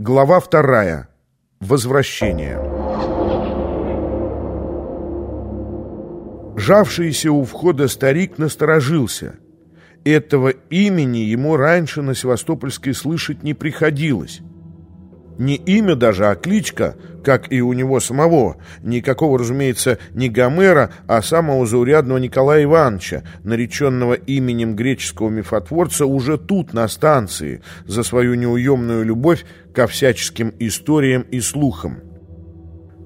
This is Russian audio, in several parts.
Глава вторая. Возвращение. Жавшийся у входа старик насторожился. Этого имени ему раньше на Севастопольской слышать не приходилось. Не имя даже, а кличка, как и у него самого. Никакого, разумеется, не Гомера, а самого заурядного Николая Ивановича, нареченного именем греческого мифотворца уже тут, на станции, за свою неуемную любовь ко всяческим историям и слухам.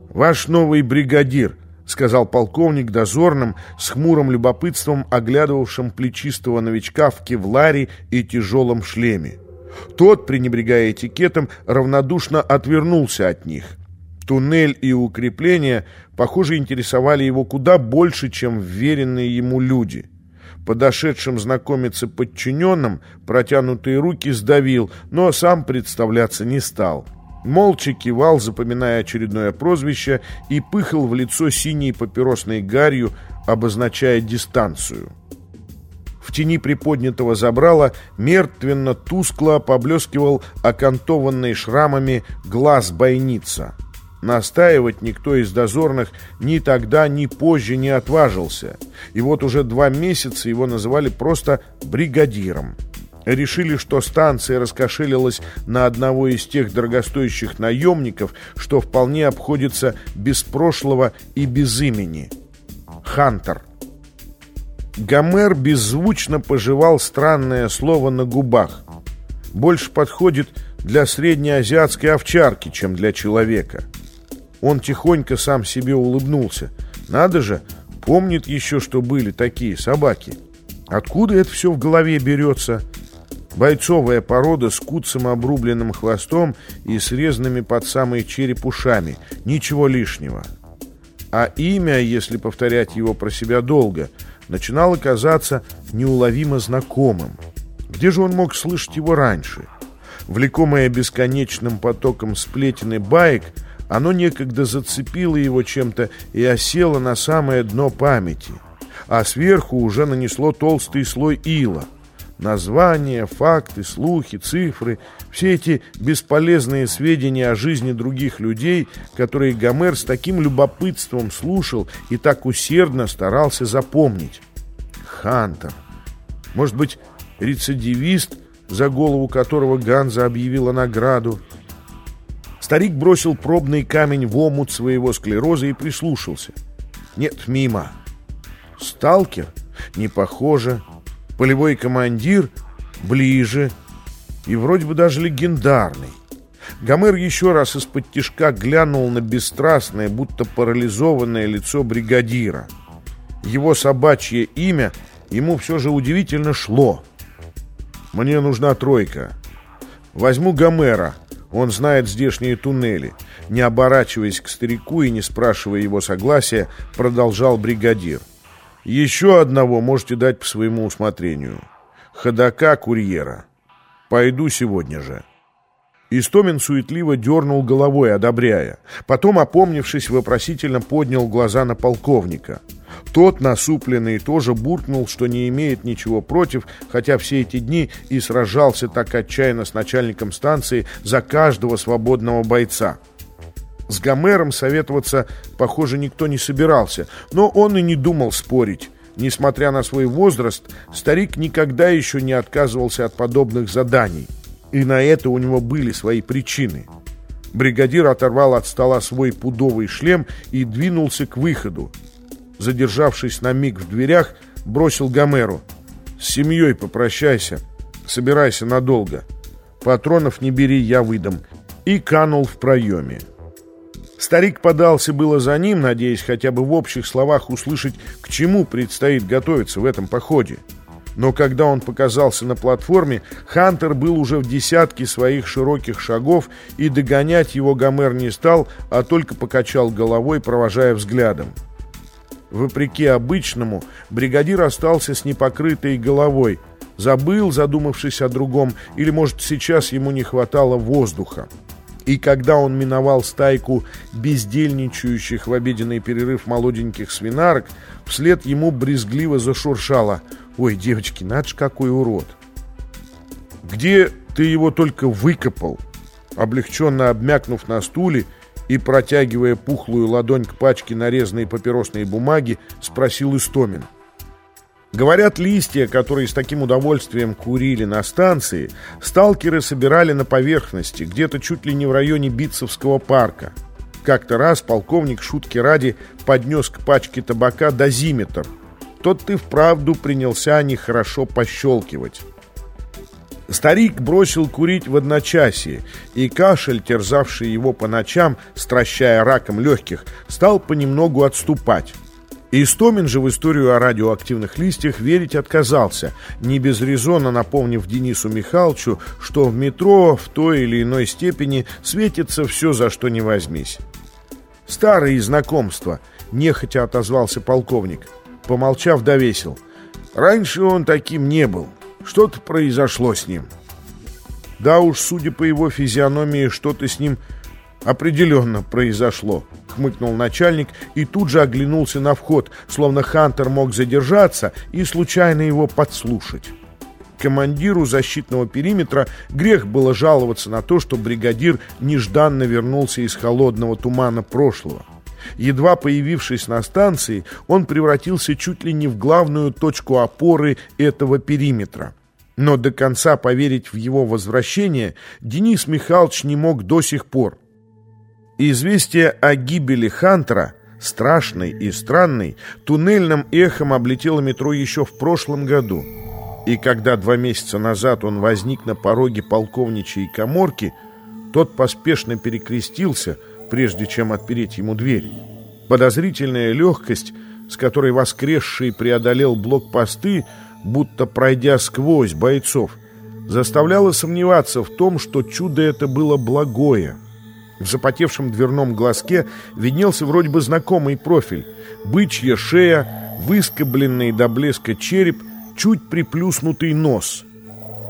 «Ваш новый бригадир», — сказал полковник дозорным, с хмурым любопытством оглядывавшим плечистого новичка в кевларе и тяжелом шлеме. Тот, пренебрегая этикетом, равнодушно отвернулся от них. Туннель и укрепления, похоже, интересовали его куда больше, чем вверенные ему люди. Подошедшим знакомиться подчиненным протянутые руки сдавил, но сам представляться не стал. Молча кивал, запоминая очередное прозвище, и пыхал в лицо синей папиросной гарью, обозначая дистанцию. В тени приподнятого забрала мертвенно тускло поблескивал окантованный шрамами глаз бойница. Настаивать никто из дозорных ни тогда, ни позже не отважился. И вот уже два месяца его называли просто «бригадиром». Решили, что станция раскошелилась на одного из тех дорогостоящих наемников, что вполне обходится без прошлого и без имени. Хантер. Гомер беззвучно пожевал странное слово на губах. Больше подходит для среднеазиатской овчарки, чем для человека. Он тихонько сам себе улыбнулся. Надо же, помнит еще, что были такие собаки. Откуда это все в голове берется? Бойцовая порода с куцым обрубленным хвостом и срезанными под самые череп ушами. Ничего лишнего. А имя, если повторять его про себя долго – начинало казаться неуловимо знакомым. Где же он мог слышать его раньше? Влекомое бесконечным потоком сплетен и баек, оно некогда зацепило его чем-то и осело на самое дно памяти, а сверху уже нанесло толстый слой ила. Названия, факты, слухи, цифры – все эти бесполезные сведения о жизни других людей, которые Гомер с таким любопытством слушал и так усердно старался запомнить. Хантер. Может быть, рецидивист, за голову которого Ганза объявила награду. Старик бросил пробный камень в омут своего склероза и прислушался. Нет, мимо. Сталкер? Не похоже. Полевой командир ближе и вроде бы даже легендарный. Гомер еще раз из-под тишка глянул на бесстрастное, будто парализованное лицо бригадира. Его собачье имя ему все же удивительно шло. «Мне нужна тройка. Возьму Гомера. Он знает здешние туннели». Не оборачиваясь к старику и не спрашивая его согласия, продолжал бригадир. Еще одного можете дать по своему усмотрению. Ходока курьера. Пойду сегодня же». Истомин суетливо дернул головой, одобряя. Потом, опомнившись, вопросительно поднял глаза на полковника. Тот, насупленный, тоже буркнул, что не имеет ничего против, хотя все эти дни и сражался так отчаянно с начальником станции за каждого свободного бойца. С Гомером советоваться, похоже, никто не собирался, но он и не думал спорить. Несмотря на свой возраст, старик никогда еще не отказывался от подобных заданий. И на это у него были свои причины. Бригадир оторвал от стола свой пудовый шлем и двинулся к выходу. Задержавшись на миг в дверях, бросил Гомеру. «С семьей попрощайся, собирайся надолго. Патронов не бери, я выдам». И канул в проеме. Старик подался было за ним, надеясь хотя бы в общих словах услышать, к чему предстоит готовиться в этом походе. Но когда он показался на платформе, Хантер был уже в десятке своих широких шагов, и догонять его Гомер не стал, а только покачал головой, провожая взглядом. Вопреки обычному, бригадир остался с непокрытой головой. Забыл, задумавшись о другом, или, может, сейчас ему не хватало воздуха. И когда он миновал стайку бездельничающих в обеденный перерыв молоденьких свинарок, вслед ему брезгливо зашуршало. «Ой, девочки, надо ж какой урод!» «Где ты его только выкопал?» Облегченно обмякнув на стуле и протягивая пухлую ладонь к пачке нарезанной папиросной бумаги, спросил Истомин. Говорят, листья, которые с таким удовольствием курили на станции, сталкеры собирали на поверхности, где-то чуть ли не в районе Битцевского парка. Как-то раз полковник шутки ради поднес к пачке табака дозиметр. Тот ты вправду принялся нехорошо пощелкивать. Старик бросил курить в одночасье, и кашель, терзавший его по ночам, стращая раком легких, стал понемногу отступать. Истомин же в историю о радиоактивных листьях верить отказался, не без резона напомнив Денису Михайловичу, что в метро в той или иной степени светится все, за что не возьмись. «Старые знакомства», — нехотя отозвался полковник. Помолчав, довесил. «Раньше он таким не был. Что-то произошло с ним». Да уж, судя по его физиономии, что-то с ним определенно произошло хмыкнул начальник и тут же оглянулся на вход, словно Хантер мог задержаться и случайно его подслушать. Командиру защитного периметра грех было жаловаться на то, что бригадир нежданно вернулся из холодного тумана прошлого. Едва появившись на станции, он превратился чуть ли не в главную точку опоры этого периметра. Но до конца поверить в его возвращение Денис Михайлович не мог до сих пор. Известие о гибели Хантера, страшный и странный, туннельным эхом облетело метро еще в прошлом году. И когда два месяца назад он возник на пороге полковничьей коморки, тот поспешно перекрестился, прежде чем отпереть ему дверь. Подозрительная легкость, с которой воскресший преодолел блокпосты, будто пройдя сквозь бойцов, заставляла сомневаться в том, что чудо это было благое. В запотевшем дверном глазке виднелся вроде бы знакомый профиль. Бычья шея, выскобленный до блеска череп, чуть приплюснутый нос.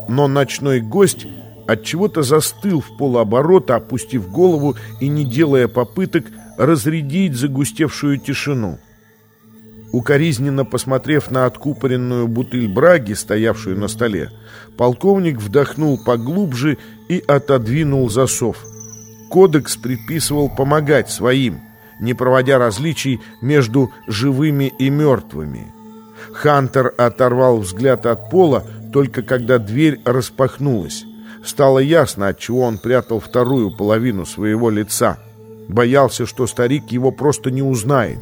Но ночной гость от чего то застыл в полуоборота, опустив голову и не делая попыток разрядить загустевшую тишину. Укоризненно посмотрев на откупоренную бутыль браги, стоявшую на столе, полковник вдохнул поглубже и отодвинул засов – кодекс предписывал помогать своим, не проводя различий между живыми и мертвыми. Хантер оторвал взгляд от пола, только когда дверь распахнулась. Стало ясно, от чего он прятал вторую половину своего лица. Боялся, что старик его просто не узнает.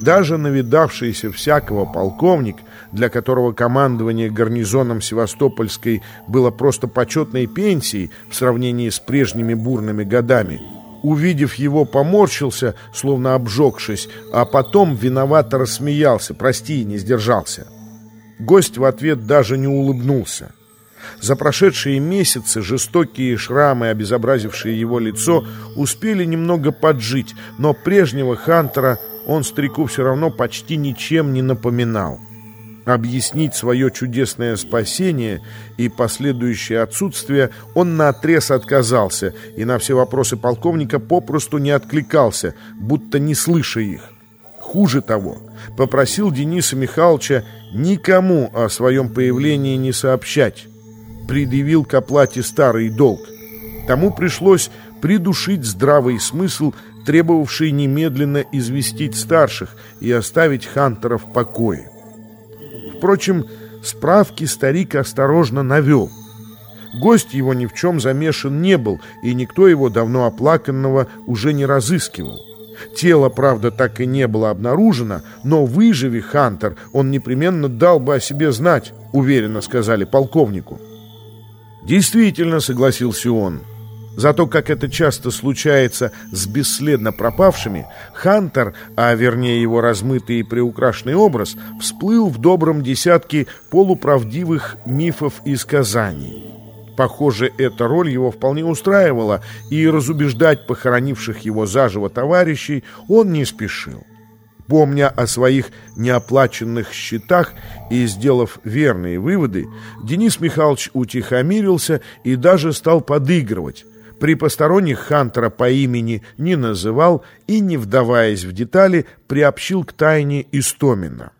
Даже навидавшийся всякого полковник, для которого командование гарнизоном Севастопольской было просто почетной пенсией в сравнении с прежними бурными годами, увидев его, поморщился, словно обжегшись, а потом виновато рассмеялся, прости, не сдержался. Гость в ответ даже не улыбнулся. За прошедшие месяцы жестокие шрамы, обезобразившие его лицо, успели немного поджить, но прежнего Хантера он старику все равно почти ничем не напоминал. Объяснить свое чудесное спасение и последующее отсутствие он наотрез отказался и на все вопросы полковника попросту не откликался, будто не слыша их. Хуже того, попросил Дениса Михайловича никому о своем появлении не сообщать. Предъявил к оплате старый долг. Тому пришлось придушить здравый смысл, требовавший немедленно известить старших и оставить Хантера в покое. Впрочем, справки старик осторожно навел. Гость его ни в чем замешан не был, и никто его давно оплаканного уже не разыскивал. Тело, правда, так и не было обнаружено, но выживи Хантер, он непременно дал бы о себе знать, уверенно сказали полковнику. Действительно, согласился он, — Зато, как это часто случается с бесследно пропавшими, Хантер, а вернее его размытый и приукрашенный образ, всплыл в добром десятке полуправдивых мифов и сказаний. Похоже, эта роль его вполне устраивала, и разубеждать похоронивших его заживо товарищей он не спешил. Помня о своих неоплаченных счетах и сделав верные выводы, Денис Михайлович утихомирился и даже стал подыгрывать, при посторонних Хантера по имени не называл и, не вдаваясь в детали, приобщил к тайне Истомина.